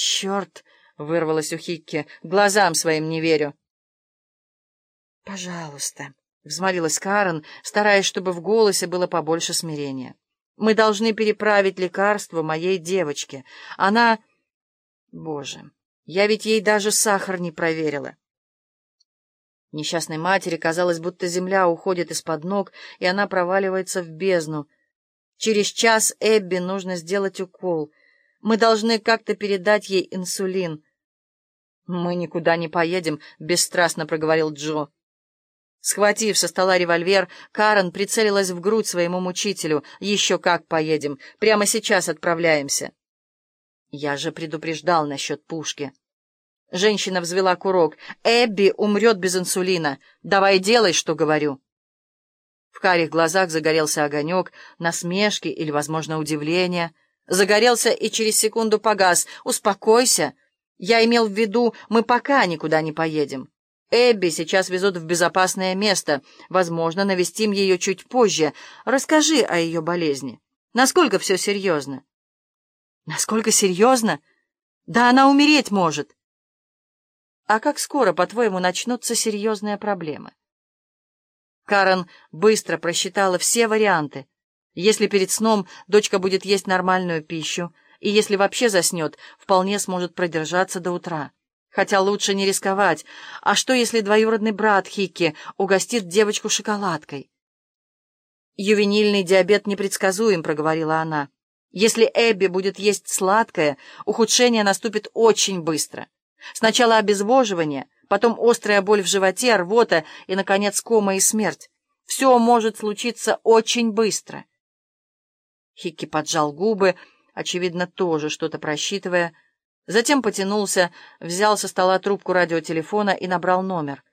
«Черт!» — вырвалось у Хикки. «Глазам своим не верю». «Пожалуйста», — взмолилась Карен, стараясь, чтобы в голосе было побольше смирения. «Мы должны переправить лекарство моей девочке. Она...» «Боже, я ведь ей даже сахар не проверила». Несчастной матери казалось, будто земля уходит из-под ног, и она проваливается в бездну. Через час Эбби нужно сделать укол. Мы должны как-то передать ей инсулин. «Мы никуда не поедем», — бесстрастно проговорил Джо. Схватив со стола револьвер, Карен прицелилась в грудь своему мучителю. «Еще как поедем! Прямо сейчас отправляемся!» «Я же предупреждал насчет пушки!» Женщина взвела курок. «Эбби умрет без инсулина. Давай делай, что говорю». В карих глазах загорелся огонек, насмешки или, возможно, удивления. Загорелся и через секунду погас. «Успокойся. Я имел в виду, мы пока никуда не поедем. Эбби сейчас везут в безопасное место. Возможно, навестим ее чуть позже. Расскажи о ее болезни. Насколько все серьезно?» «Насколько серьезно? Да она умереть может». А как скоро, по-твоему, начнутся серьезные проблемы? Карен быстро просчитала все варианты. Если перед сном дочка будет есть нормальную пищу, и если вообще заснет, вполне сможет продержаться до утра. Хотя лучше не рисковать. А что, если двоюродный брат Хикки угостит девочку шоколадкой? «Ювенильный диабет непредсказуем», — проговорила она. «Если Эбби будет есть сладкое, ухудшение наступит очень быстро». Сначала обезвоживание, потом острая боль в животе, рвота и, наконец, кома и смерть. Все может случиться очень быстро. Хикки поджал губы, очевидно, тоже что-то просчитывая. Затем потянулся, взял со стола трубку радиотелефона и набрал номер.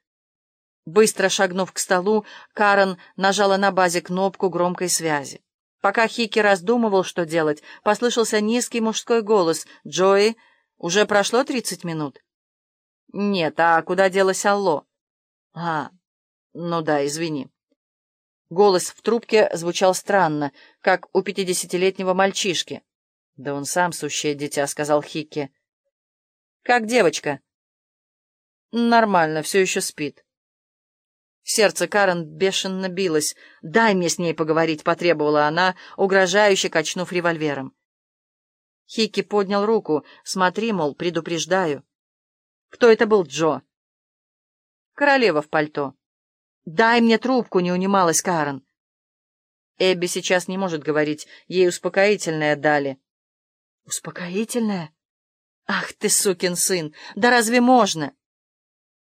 Быстро шагнув к столу, Карен нажала на базе кнопку громкой связи. Пока Хикки раздумывал, что делать, послышался низкий мужской голос. «Джои, уже прошло тридцать минут?» «Нет, а куда делась Алло?» «А, ну да, извини». Голос в трубке звучал странно, как у пятидесятилетнего мальчишки. «Да он сам сущее дитя», — сказал Хикки. «Как девочка?» «Нормально, все еще спит». Сердце Карен бешено билось. «Дай мне с ней поговорить», — потребовала она, угрожающе качнув револьвером. Хикки поднял руку. «Смотри, мол, предупреждаю». «Кто это был, Джо?» «Королева в пальто». «Дай мне трубку», — не унималась Карен. Эбби сейчас не может говорить, ей успокоительное дали. «Успокоительное? Ах ты, сукин сын! Да разве можно?»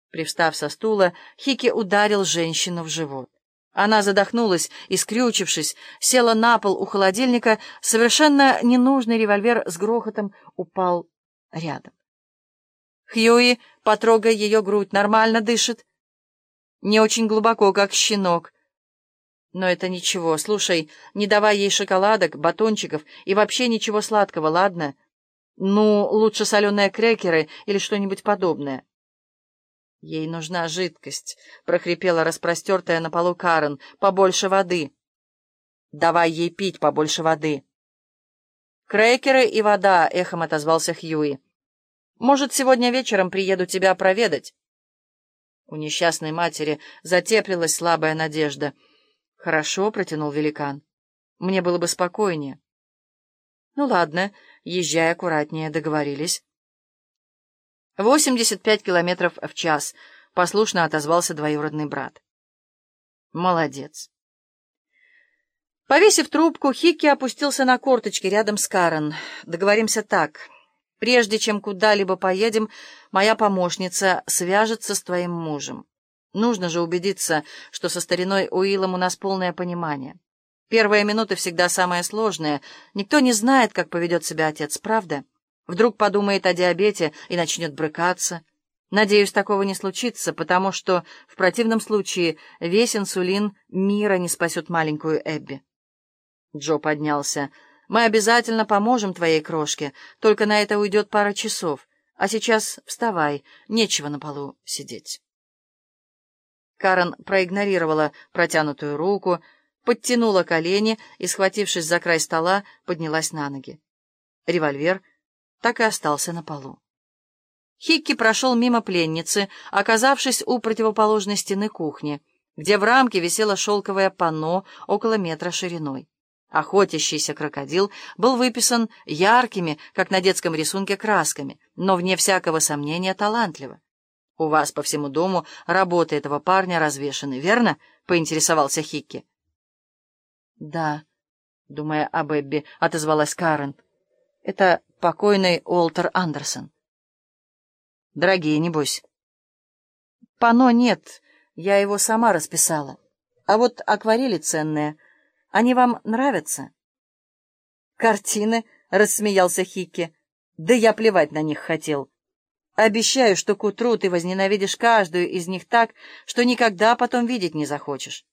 Привстав со стула, Хики ударил женщину в живот. Она задохнулась и, скрючившись, села на пол у холодильника, совершенно ненужный револьвер с грохотом упал рядом. «Хьюи, потрогай ее грудь, нормально дышит?» «Не очень глубоко, как щенок». «Но это ничего. Слушай, не давай ей шоколадок, батончиков и вообще ничего сладкого, ладно? Ну, лучше соленые крекеры или что-нибудь подобное». «Ей нужна жидкость», — прохрипела распростертая на полу Карен. «Побольше воды». «Давай ей пить побольше воды». «Крекеры и вода», — эхом отозвался Хьюи. «Может, сегодня вечером приеду тебя проведать?» У несчастной матери затеплилась слабая надежда. «Хорошо», — протянул великан. «Мне было бы спокойнее». «Ну ладно, езжай аккуратнее, договорились». «Восемьдесят пять километров в час», — послушно отозвался двоюродный брат. «Молодец». Повесив трубку, Хикки опустился на корточки рядом с Карен. «Договоримся так. Прежде чем куда-либо поедем, моя помощница свяжется с твоим мужем. Нужно же убедиться, что со стариной Уиллом у нас полное понимание. Первые минуты всегда самые сложные. Никто не знает, как поведет себя отец, правда?» Вдруг подумает о диабете и начнет брыкаться. Надеюсь, такого не случится, потому что в противном случае весь инсулин мира не спасет маленькую Эбби. Джо поднялся. «Мы обязательно поможем твоей крошке, только на это уйдет пара часов. А сейчас вставай, нечего на полу сидеть». Карен проигнорировала протянутую руку, подтянула колени и, схватившись за край стола, поднялась на ноги. Револьвер — так и остался на полу. Хикки прошел мимо пленницы, оказавшись у противоположной стены кухни, где в рамке висело шелковое панно около метра шириной. Охотящийся крокодил был выписан яркими, как на детском рисунке, красками, но, вне всякого сомнения, талантливо. «У вас по всему дому работы этого парня развешаны, верно?» — поинтересовался Хикки. «Да», — думая об Эбби, отозвалась Карен. «Это покойный Уолтер Андерсон». «Дорогие, небось?» «Пано нет, я его сама расписала. А вот акварели ценные». Они вам нравятся?» «Картины?» — рассмеялся Хикки. «Да я плевать на них хотел. Обещаю, что к утру ты возненавидишь каждую из них так, что никогда потом видеть не захочешь».